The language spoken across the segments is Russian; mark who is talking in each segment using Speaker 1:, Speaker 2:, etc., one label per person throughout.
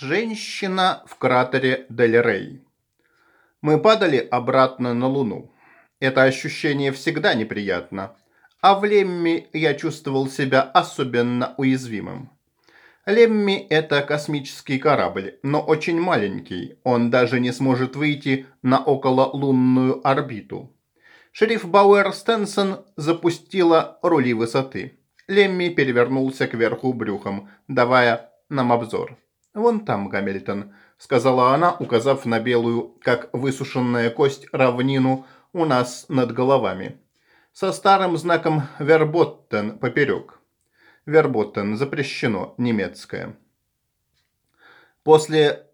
Speaker 1: Женщина в кратере Дель Рей. Мы падали обратно на Луну. Это ощущение всегда неприятно. А в Лемми я чувствовал себя особенно уязвимым. Лемми – это космический корабль, но очень маленький. Он даже не сможет выйти на окололунную орбиту. Шериф Бауэр Стенсон запустила рули высоты. Лемми перевернулся кверху брюхом, давая нам обзор. «Вон там, Гамильтон», — сказала она, указав на белую, как высушенная кость, равнину у нас над головами. Со старым знаком «Верботтен» поперек. «Верботтен» запрещено, немецкое. После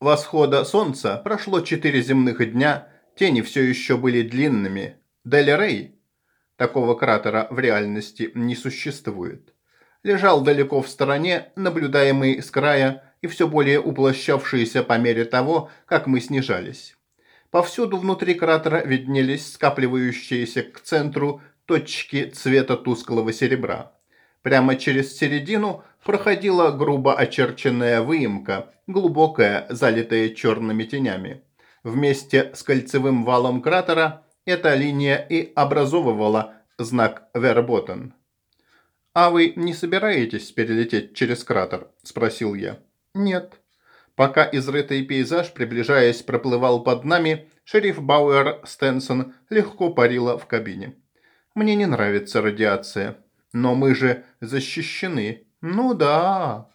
Speaker 1: восхода солнца прошло четыре земных дня, тени все еще были длинными. Дель Рей, такого кратера в реальности не существует лежал далеко в стороне, наблюдаемый с края и все более уплощавшийся по мере того, как мы снижались. Повсюду внутри кратера виднелись скапливающиеся к центру точки цвета тусклого серебра. Прямо через середину проходила грубо очерченная выемка, глубокая, залитая черными тенями. Вместе с кольцевым валом кратера эта линия и образовывала знак Верботен. «А вы не собираетесь перелететь через кратер?» – спросил я. «Нет». Пока изрытый пейзаж, приближаясь, проплывал под нами, шериф Бауэр Стенсон легко парила в кабине. «Мне не нравится радиация. Но мы же защищены». «Ну да».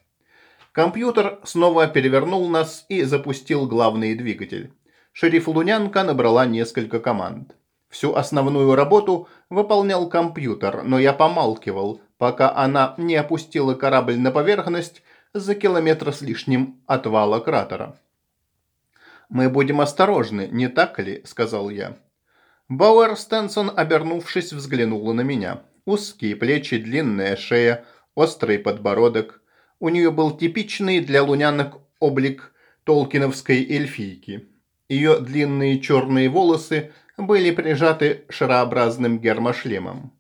Speaker 1: Компьютер снова перевернул нас и запустил главный двигатель. Шериф Лунянка набрала несколько команд. Всю основную работу выполнял компьютер, но я помалкивал, пока она не опустила корабль на поверхность за километр с лишним от вала кратера. «Мы будем осторожны, не так ли?» – сказал я. Бауэр Стенсон, обернувшись, взглянула на меня. Узкие плечи, длинная шея, острый подбородок. У нее был типичный для лунянок облик толкиновской эльфийки. Ее длинные черные волосы были прижаты шарообразным гермошлемом.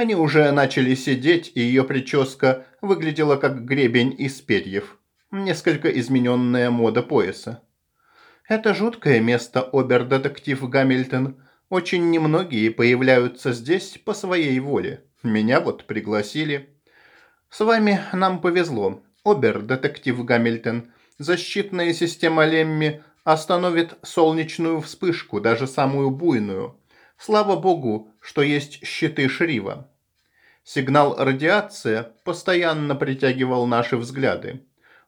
Speaker 1: Они уже начали сидеть, и ее прическа выглядела как гребень из перьев. Несколько измененная мода пояса. Это жуткое место, обер-детектив Гамильтон. Очень немногие появляются здесь по своей воле. Меня вот пригласили. С вами нам повезло, обер-детектив Гамильтон. Защитная система Лемми остановит солнечную вспышку, даже самую буйную. Слава богу, что есть щиты Шрива. Сигнал радиация постоянно притягивал наши взгляды.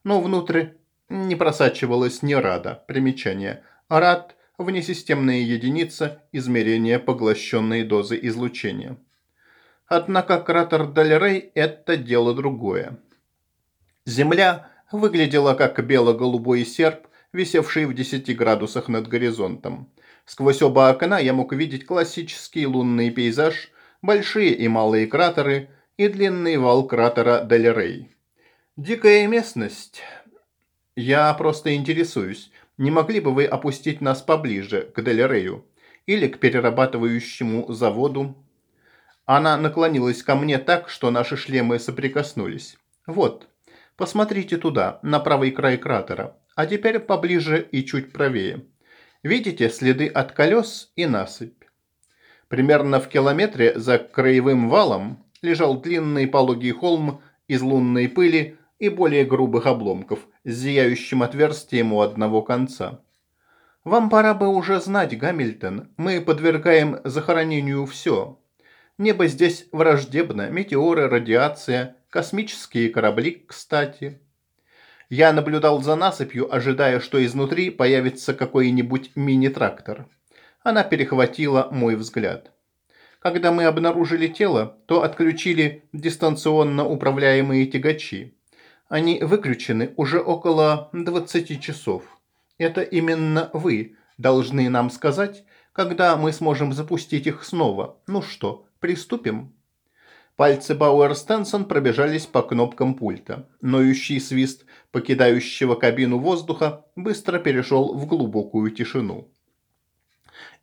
Speaker 1: Но внутрь не просачивалась ни рада. Примечание. Рад – внесистемная единица измерения поглощенной дозы излучения. Однако кратер Дальрей – это дело другое. Земля выглядела как бело-голубой серп, висевший в 10 градусах над горизонтом. Сквозь оба окна я мог видеть классический лунный пейзаж – большие и малые кратеры и длинный вал кратера Дель Рей. Дикая местность. Я просто интересуюсь, не могли бы вы опустить нас поближе к Дель Рею или к перерабатывающему заводу? Она наклонилась ко мне так, что наши шлемы соприкоснулись. Вот, посмотрите туда, на правый край кратера, а теперь поближе и чуть правее. Видите следы от колес и насыпь? Примерно в километре за краевым валом лежал длинный пологий холм из лунной пыли и более грубых обломков с зияющим отверстием у одного конца. Вам пора бы уже знать, Гамильтон, мы подвергаем захоронению все. Небо здесь враждебно, метеоры, радиация, космические корабли, кстати. Я наблюдал за насыпью, ожидая, что изнутри появится какой-нибудь мини-трактор. Она перехватила мой взгляд. Когда мы обнаружили тело, то отключили дистанционно управляемые тягачи. Они выключены уже около 20 часов. Это именно вы должны нам сказать, когда мы сможем запустить их снова. Ну что, приступим?» Пальцы Бауэр Стенсон пробежались по кнопкам пульта. Ноющий свист покидающего кабину воздуха быстро перешел в глубокую тишину.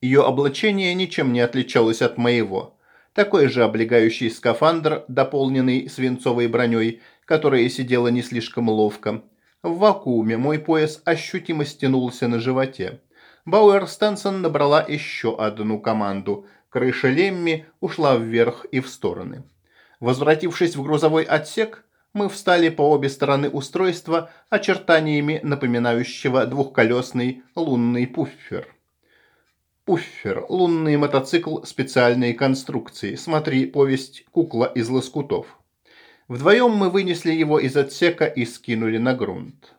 Speaker 1: Ее облачение ничем не отличалось от моего. Такой же облегающий скафандр, дополненный свинцовой броней, которая сидела не слишком ловко. В вакууме мой пояс ощутимо стянулся на животе. Бауэр Стэнсон набрала еще одну команду. Крыша Лемми ушла вверх и в стороны. Возвратившись в грузовой отсек, мы встали по обе стороны устройства очертаниями напоминающего двухколесный лунный пуффер. Пуффер – лунный мотоцикл специальной конструкции. Смотри повесть «Кукла из лоскутов». Вдвоем мы вынесли его из отсека и скинули на грунт.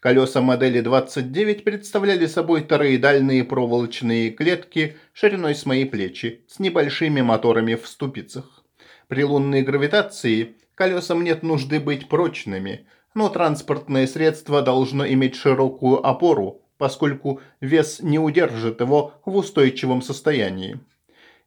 Speaker 1: Колеса модели 29 представляли собой тороидальные проволочные клетки шириной с мои плечи, с небольшими моторами в ступицах. При лунной гравитации колесам нет нужды быть прочными, но транспортное средство должно иметь широкую опору, поскольку вес не удержит его в устойчивом состоянии.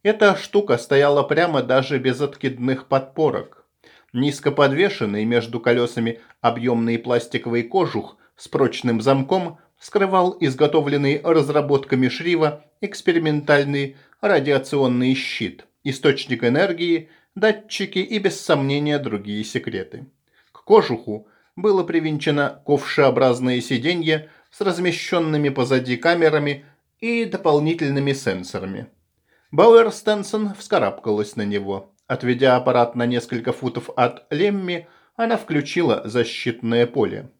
Speaker 1: Эта штука стояла прямо даже без откидных подпорок. Низко подвешенный между колесами объемный пластиковый кожух с прочным замком скрывал изготовленный разработками Шрива экспериментальный радиационный щит, источник энергии, датчики и, без сомнения, другие секреты. К кожуху было привинчено ковшеобразное сиденье с размещенными позади камерами и дополнительными сенсорами. Бауэр Стенсон вскарабкалась на него. Отведя аппарат на несколько футов от Лемми, она включила защитное поле.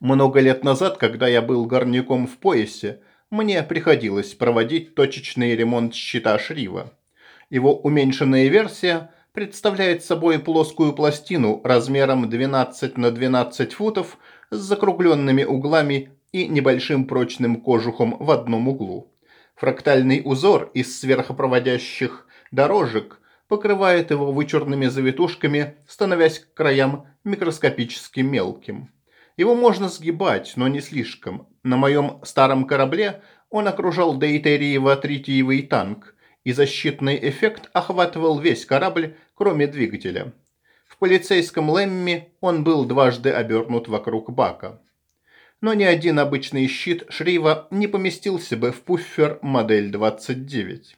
Speaker 1: Много лет назад, когда я был горняком в поясе, мне приходилось проводить точечный ремонт щита Шрива. Его уменьшенная версия представляет собой плоскую пластину размером 12 на 12 футов с закругленными углами и небольшим прочным кожухом в одном углу. Фрактальный узор из сверхопроводящих дорожек покрывает его вычурными завитушками, становясь к краям микроскопически мелким. Его можно сгибать, но не слишком. На моем старом корабле он окружал дейтериево-тритиевый танк, и защитный эффект охватывал весь корабль, кроме двигателя. В полицейском Лемме он был дважды обернут вокруг бака. Но ни один обычный щит Шрива не поместился бы в пуффер модель 29.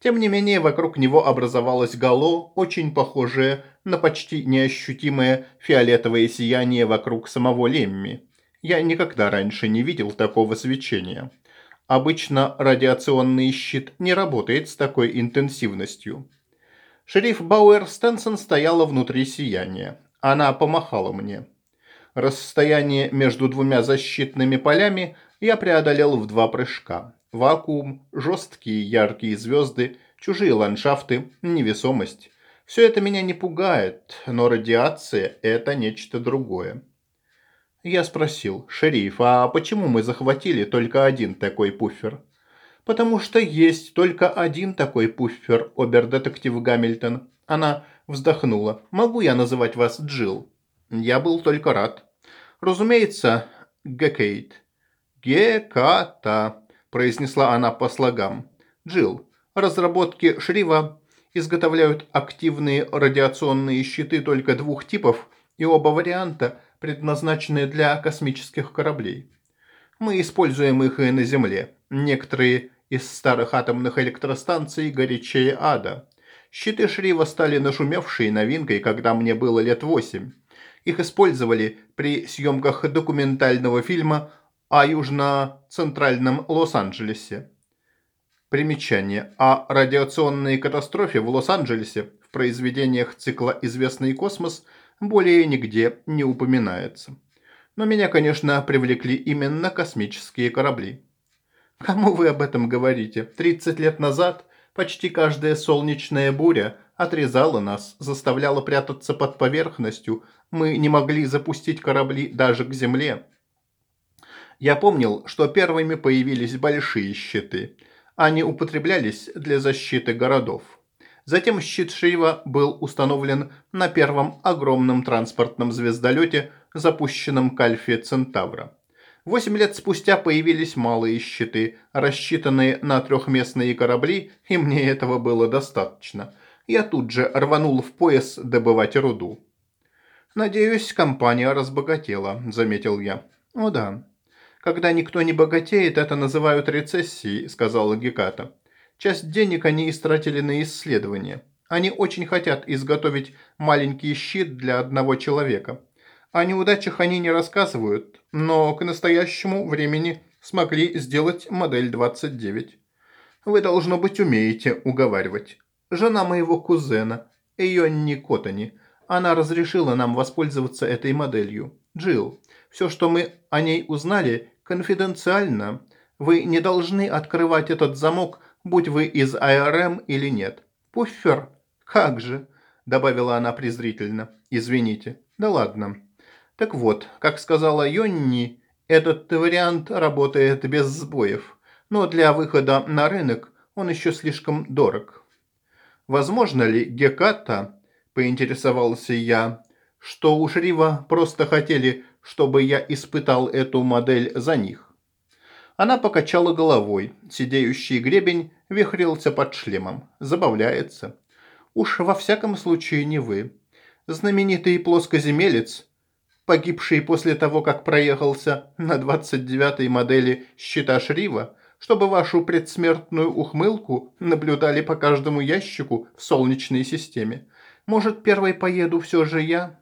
Speaker 1: Тем не менее, вокруг него образовалось гало, очень похожее на почти неощутимое фиолетовое сияние вокруг самого Лемми. Я никогда раньше не видел такого свечения. Обычно радиационный щит не работает с такой интенсивностью. Шериф Бауэр Стенсон стояла внутри сияния. Она помахала мне. Расстояние между двумя защитными полями я преодолел в два прыжка. Вакуум, жесткие яркие звезды, чужие ландшафты, невесомость. Все это меня не пугает, но радиация – это нечто другое. Я спросил, шериф, а почему мы захватили только один такой пуффер? Потому что есть только один такой пуффер, обер-детектив Гамильтон. Она вздохнула. Могу я называть вас Джилл? Я был только рад. Разумеется, Гекейт. Геката, произнесла она по слогам. Джилл, разработки Шрива изготовляют активные радиационные щиты только двух типов, и оба варианта предназначены для космических кораблей. Мы используем их и на Земле. Некоторые из старых атомных электростанций горячее ада. Щиты Шрива стали нашумевшей новинкой, когда мне было лет восемь. Их использовали при съемках документального фильма о южно-центральном Лос-Анджелесе. Примечание. О радиационной катастрофе в Лос-Анджелесе в произведениях цикла «Известный космос» более нигде не упоминается. Но меня, конечно, привлекли именно космические корабли. Кому вы об этом говорите? 30 лет назад почти каждая солнечная буря отрезала нас, заставляла прятаться под поверхностью. Мы не могли запустить корабли даже к земле. Я помнил, что первыми появились большие щиты – они употреблялись для защиты городов. Затем щит Шива был установлен на первом огромном транспортном звездолете, запущенном к Альфе Центавра. Восемь лет спустя появились малые щиты, рассчитанные на трехместные корабли, и мне этого было достаточно. Я тут же рванул в пояс добывать руду. «Надеюсь, компания разбогатела», – заметил я. «О да, «Когда никто не богатеет, это называют рецессией», – сказала Геката. «Часть денег они истратили на исследования. Они очень хотят изготовить маленький щит для одного человека. О неудачах они не рассказывают, но к настоящему времени смогли сделать модель 29. Вы, должно быть, умеете уговаривать. Жена моего кузена, Эйонни Котани, она разрешила нам воспользоваться этой моделью. Джилл, все, что мы о ней узнали, конфиденциально. Вы не должны открывать этот замок, будь вы из АРМ или нет. Пуффер? Как же? Добавила она презрительно. Извините. Да ладно. Так вот, как сказала Йонни, этот вариант работает без сбоев, но для выхода на рынок он еще слишком дорог. Возможно ли Геката, поинтересовался я, что у Шрива просто хотели, чтобы я испытал эту модель за них? Она покачала головой. Сидеющий гребень вихрился под шлемом. Забавляется. Уж во всяком случае не вы. Знаменитый плоскоземелец, погибший после того, как проехался на 29-й модели щита Шрива, чтобы вашу предсмертную ухмылку наблюдали по каждому ящику в Солнечной системе. Может, первой поеду все же я?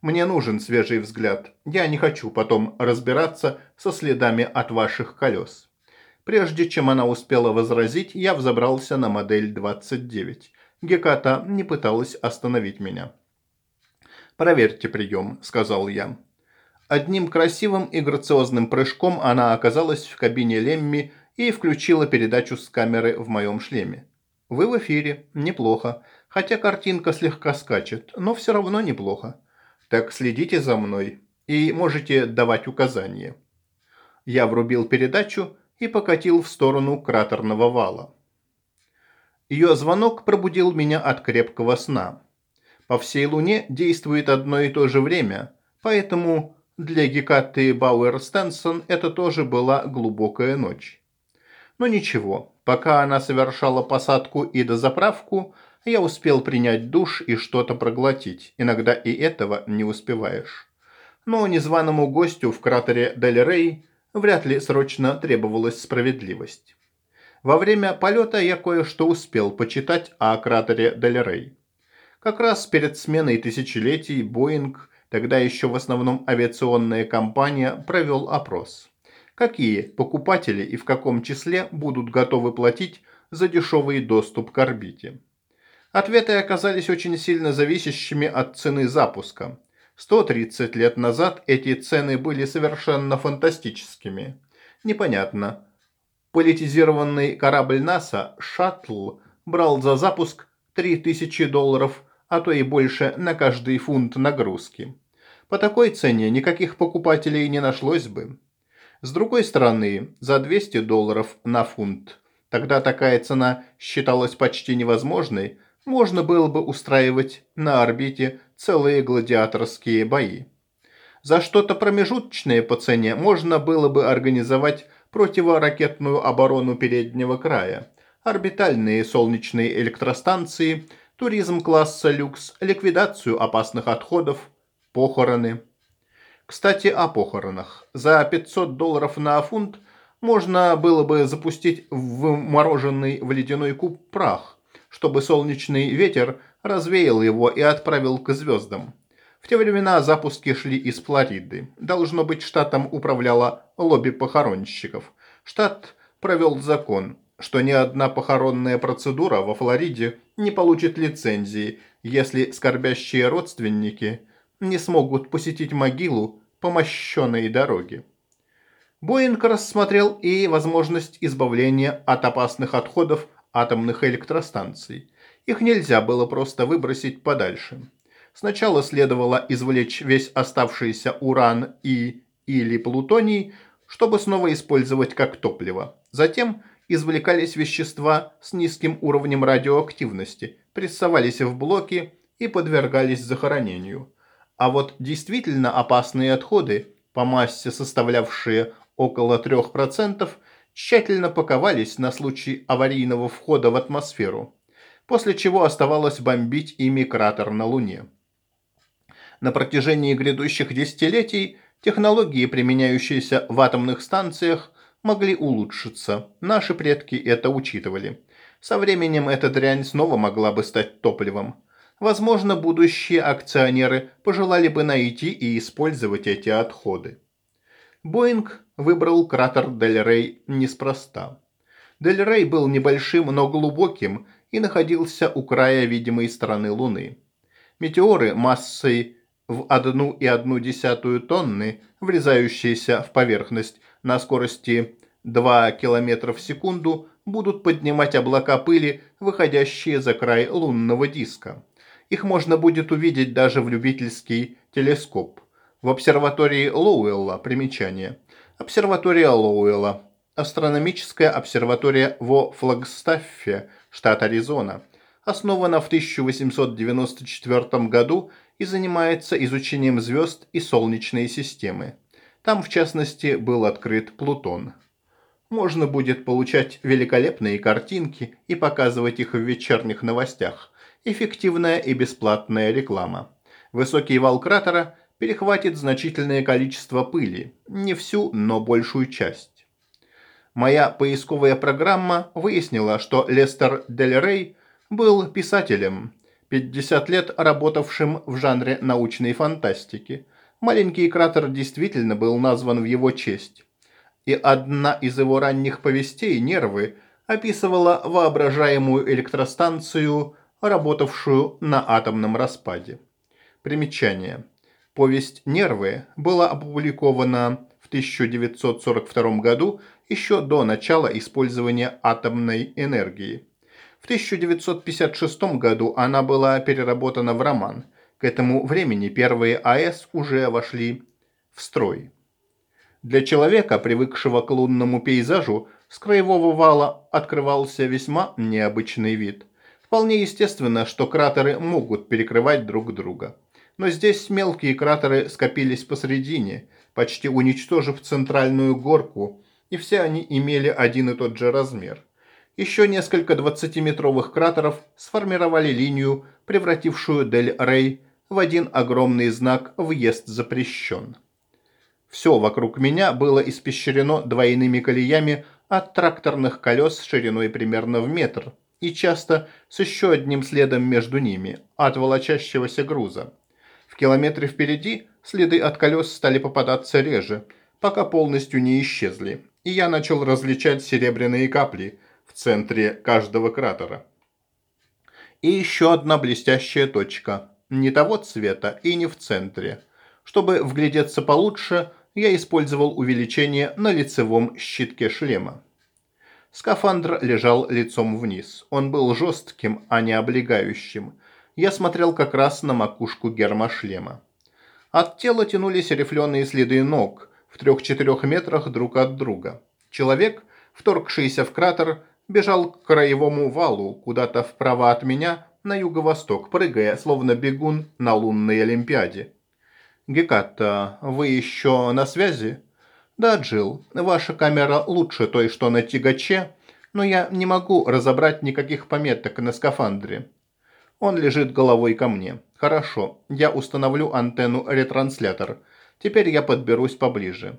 Speaker 1: Мне нужен свежий взгляд. Я не хочу потом разбираться со следами от ваших колес. Прежде чем она успела возразить, я взобрался на модель 29. Геката не пыталась остановить меня. «Проверьте прием», – сказал я. Одним красивым и грациозным прыжком она оказалась в кабине Лемми и включила передачу с камеры в моем шлеме. «Вы в эфире. Неплохо. Хотя картинка слегка скачет, но все равно неплохо. Так следите за мной и можете давать указания». Я врубил передачу и покатил в сторону кратерного вала. Ее звонок пробудил меня от крепкого сна. По всей Луне действует одно и то же время, поэтому для Гекаты Бауэр Стенсон это тоже была глубокая ночь. Но ничего, пока она совершала посадку и дозаправку, я успел принять душ и что-то проглотить. Иногда и этого не успеваешь. Но незваному гостю в кратере Дель Рей вряд ли срочно требовалась справедливость. Во время полета я кое-что успел почитать о кратере Дель Рей. Как раз перед сменой тысячелетий Боинг, тогда еще в основном авиационная компания, провел опрос. Какие покупатели и в каком числе будут готовы платить за дешевый доступ к орбите? Ответы оказались очень сильно зависящими от цены запуска. 130 лет назад эти цены были совершенно фантастическими. Непонятно. Политизированный корабль НАСА «Шаттл» брал за запуск 3000 долларов, а то и больше на каждый фунт нагрузки. По такой цене никаких покупателей не нашлось бы. С другой стороны, за 200 долларов на фунт, тогда такая цена считалась почти невозможной, можно было бы устраивать на орбите целые гладиаторские бои. За что-то промежуточное по цене можно было бы организовать противоракетную оборону переднего края, орбитальные солнечные электростанции, туризм класса люкс, ликвидацию опасных отходов, похороны. Кстати, о похоронах. За 500 долларов на фунт можно было бы запустить в мороженый в ледяной куб прах, чтобы солнечный ветер развеял его и отправил к звездам. В те времена запуски шли из Флориды. Должно быть, штатом управляло лобби похоронщиков. Штат провел закон, что ни одна похоронная процедура во Флориде не получит лицензии, если скорбящие родственники – не смогут посетить могилу по мощенной дороге. Боинг рассмотрел и возможность избавления от опасных отходов атомных электростанций. Их нельзя было просто выбросить подальше. Сначала следовало извлечь весь оставшийся уран и или плутоний, чтобы снова использовать как топливо. Затем извлекались вещества с низким уровнем радиоактивности, прессовались в блоки и подвергались захоронению. А вот действительно опасные отходы, по массе составлявшие около 3%, тщательно паковались на случай аварийного входа в атмосферу, после чего оставалось бомбить ими кратер на Луне. На протяжении грядущих десятилетий технологии, применяющиеся в атомных станциях, могли улучшиться. Наши предки это учитывали. Со временем эта дрянь снова могла бы стать топливом. Возможно, будущие акционеры пожелали бы найти и использовать эти отходы. Боинг выбрал кратер Дель Рей неспроста. Дель Рей был небольшим, но глубоким и находился у края видимой стороны Луны. Метеоры массой в 1,1 тонны, врезающиеся в поверхность на скорости 2 км в секунду, будут поднимать облака пыли, выходящие за край лунного диска. Их можно будет увидеть даже в любительский телескоп. В обсерватории Лоуэлла примечание. Обсерватория Лоуэлла. Астрономическая обсерватория во Флагстаффе, штат Аризона. Основана в 1894 году и занимается изучением звезд и Солнечной системы. Там, в частности, был открыт Плутон. Можно будет получать великолепные картинки и показывать их в вечерних новостях. Эффективная и бесплатная реклама. Высокий вал кратера перехватит значительное количество пыли. Не всю, но большую часть. Моя поисковая программа выяснила, что Лестер Дель Рей был писателем, 50 лет работавшим в жанре научной фантастики. Маленький кратер действительно был назван в его честь. И одна из его ранних повестей «Нервы» описывала воображаемую электростанцию, работавшую на атомном распаде. Примечание. Повесть «Нервы» была опубликована в 1942 году еще до начала использования атомной энергии. В 1956 году она была переработана в роман. К этому времени первые АЭС уже вошли в строй. Для человека, привыкшего к лунному пейзажу, с краевого вала открывался весьма необычный вид. Вполне естественно, что кратеры могут перекрывать друг друга. Но здесь мелкие кратеры скопились посредине, почти уничтожив центральную горку, и все они имели один и тот же размер – еще несколько 20-метровых кратеров сформировали линию, превратившую Дель-Рей в один огромный знак «Въезд запрещен». Все вокруг меня было испещрено двойными колеями от тракторных колес шириной примерно в метр и часто с еще одним следом между ними от волочащегося груза. В километре впереди следы от колес стали попадаться реже, пока полностью не исчезли, и я начал различать серебряные капли – в центре каждого кратера. И еще одна блестящая точка, не того цвета и не в центре. Чтобы вглядеться получше, я использовал увеличение на лицевом щитке шлема. Скафандр лежал лицом вниз. Он был жестким, а не облегающим. Я смотрел как раз на макушку гермошлема. От тела тянулись рифленые следы ног в трех-четырех метрах друг от друга. Человек, вторгшийся в кратер, бежал к краевому валу, куда-то вправо от меня, на юго-восток, прыгая, словно бегун на лунной Олимпиаде. «Гекатта, вы еще на связи?» «Да, Джилл, ваша камера лучше той, что на тягаче, но я не могу разобрать никаких пометок на скафандре». Он лежит головой ко мне. «Хорошо, я установлю антенну-ретранслятор. Теперь я подберусь поближе».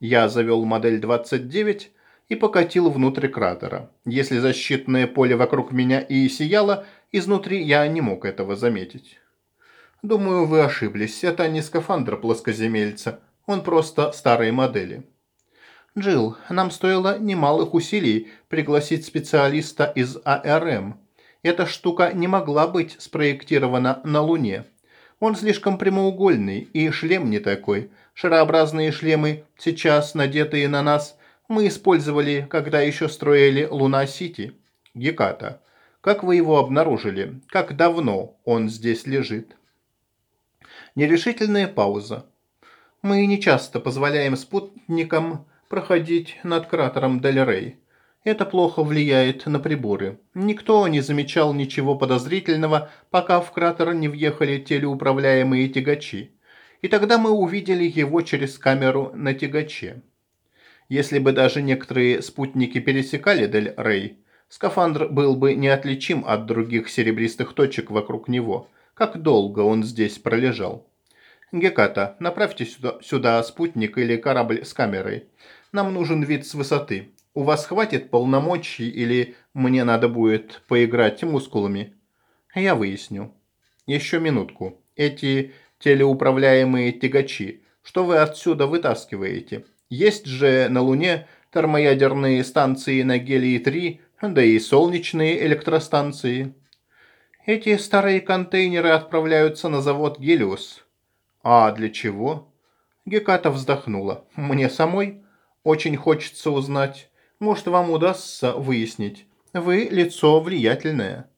Speaker 1: Я завел модель 29 и покатил внутрь кратера. Если защитное поле вокруг меня и сияло, изнутри я не мог этого заметить. Думаю, вы ошиблись. Это не скафандр плоскоземельца. Он просто старые модели. Джилл, нам стоило немалых усилий пригласить специалиста из АРМ. Эта штука не могла быть спроектирована на Луне. Он слишком прямоугольный, и шлем не такой. Шарообразные шлемы, сейчас надетые на нас, мы использовали, когда еще строили Луна-Сити. Геката. Как вы его обнаружили? Как давно он здесь лежит? Нерешительная пауза. Мы не часто позволяем спутникам проходить над кратером Дель-Рей. Это плохо влияет на приборы. Никто не замечал ничего подозрительного, пока в кратер не въехали телеуправляемые тягачи. И тогда мы увидели его через камеру на тягаче. Если бы даже некоторые спутники пересекали Дель-Рей, скафандр был бы неотличим от других серебристых точек вокруг него. Как долго он здесь пролежал? Геката, направьте сюда, сюда спутник или корабль с камерой. Нам нужен вид с высоты. У вас хватит полномочий или мне надо будет поиграть мускулами? Я выясню. Еще минутку. Эти телеуправляемые тягачи, что вы отсюда вытаскиваете? Есть же на Луне термоядерные станции на Гелии-3, да и солнечные электростанции. Эти старые контейнеры отправляются на завод «Гелиус». А для чего? Геката вздохнула. Мне самой очень хочется узнать. Может, вам удастся выяснить. Вы лицо влиятельное.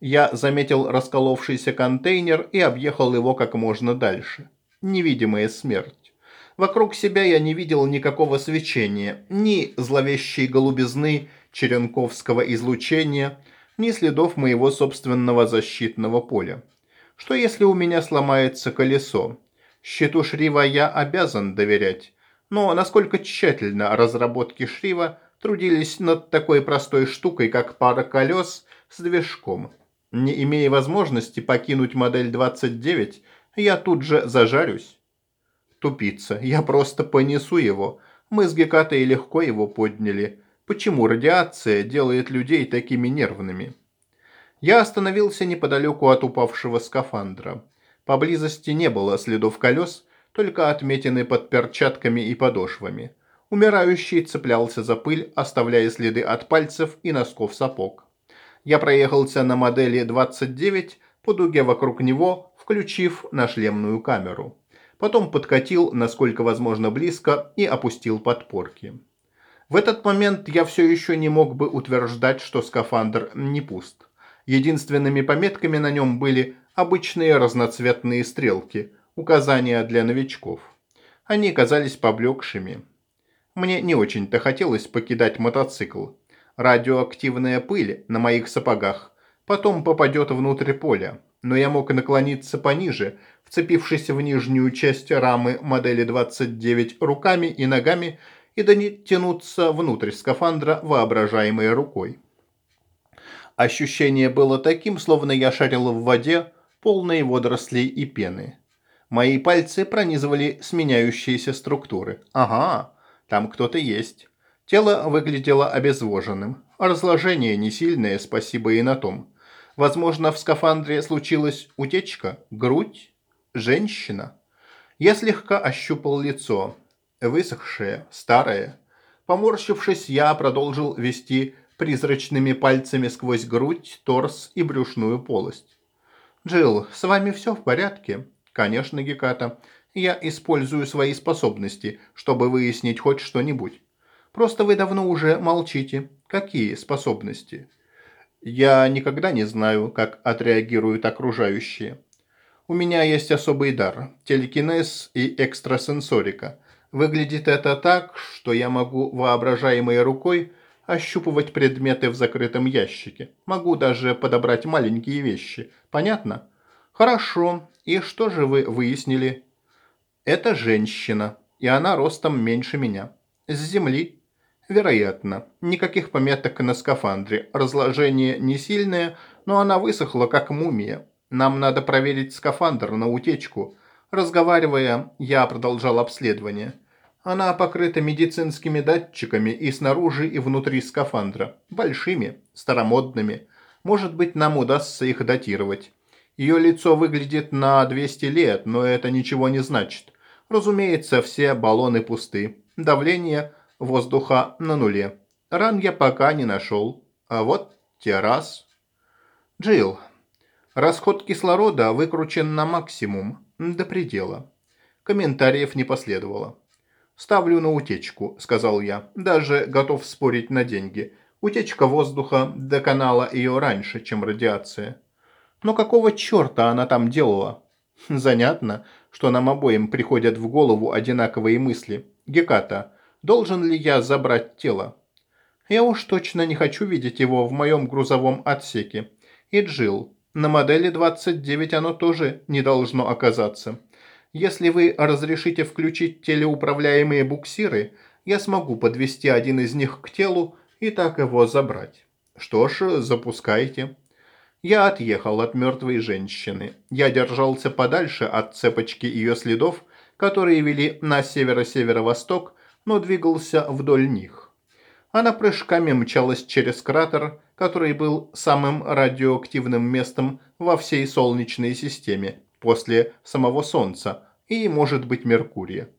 Speaker 1: Я заметил расколовшийся контейнер и объехал его как можно дальше. Невидимая смерть. Вокруг себя я не видел никакого свечения, ни зловещей голубизны черенковского излучения, ни следов моего собственного защитного поля. Что если у меня сломается колесо? Щиту Шрива я обязан доверять, но насколько тщательно разработки Шрива трудились над такой простой штукой, как пара колес с движком – не имея возможности покинуть модель 29, я тут же зажарюсь. Тупица, я просто понесу его. Мы с Гекатой легко его подняли. Почему радиация делает людей такими нервными? Я остановился неподалеку от упавшего скафандра. Поблизости не было следов колес, только отметины под перчатками и подошвами. Умирающий цеплялся за пыль, оставляя следы от пальцев и носков сапог. Я проехался на модели 29 по дуге вокруг него, включив нашлемную камеру. Потом подкатил, насколько возможно близко, и опустил подпорки. В этот момент я все еще не мог бы утверждать, что скафандр не пуст. Единственными пометками на нем были обычные разноцветные стрелки, указания для новичков. Они казались поблекшими. Мне не очень-то хотелось покидать мотоцикл. Радиоактивная пыль на моих сапогах потом попадет внутрь поля, но я мог наклониться пониже, вцепившись в нижнюю часть рамы модели 29 руками и ногами и дотянуться внутрь скафандра воображаемой рукой. Ощущение было таким, словно я шарил в воде, полной водорослей и пены. Мои пальцы пронизывали сменяющиеся структуры. Ага, там кто-то есть. Тело выглядело обезвоженным. Разложение не сильное, спасибо и на том. Возможно, в скафандре случилась утечка, грудь, женщина. Я слегка ощупал лицо. Высохшее, старое. Поморщившись, я продолжил вести призрачными пальцами сквозь грудь, торс и брюшную полость. «Джилл, с вами все в порядке?» «Конечно, Геката. Я использую свои способности, чтобы выяснить хоть что-нибудь. Просто вы давно уже молчите. Какие способности? Я никогда не знаю, как отреагируют окружающие. У меня есть особый дар – телекинез и экстрасенсорика. Выглядит это так, что я могу воображаемой рукой ощупывать предметы в закрытом ящике. Могу даже подобрать маленькие вещи. Понятно? Хорошо. И что же вы выяснили? Это женщина, и она ростом меньше меня. С земли. Вероятно. Никаких пометок на скафандре. Разложение не сильное, но она высохла, как мумия. Нам надо проверить скафандр на утечку. Разговаривая, я продолжал обследование. Она покрыта медицинскими датчиками и снаружи, и внутри скафандра. Большими, старомодными. Может быть, нам удастся их датировать. Ее лицо выглядит на 200 лет, но это ничего не значит. Разумеется, все баллоны пусты. Давление – воздуха на нуле. Ран я пока не нашел. А вот террас. Джилл. Расход кислорода выкручен на максимум, до предела. Комментариев не последовало. «Ставлю на утечку», – сказал я. «Даже готов спорить на деньги. Утечка воздуха до канала ее раньше, чем радиация». «Но какого черта она там делала?» «Занятно, что нам обоим приходят в голову одинаковые мысли. Геката, Должен ли я забрать тело? Я уж точно не хочу видеть его в моем грузовом отсеке. И Джилл, на модели 29 оно тоже не должно оказаться. Если вы разрешите включить телеуправляемые буксиры, я смогу подвести один из них к телу и так его забрать. Что ж, запускайте. Я отъехал от мертвой женщины. Я держался подальше от цепочки ее следов, которые вели на северо-северо-восток, но двигался вдоль них. Она прыжками мчалась через кратер, который был самым радиоактивным местом во всей Солнечной системе после самого Солнца и, может быть, Меркурия.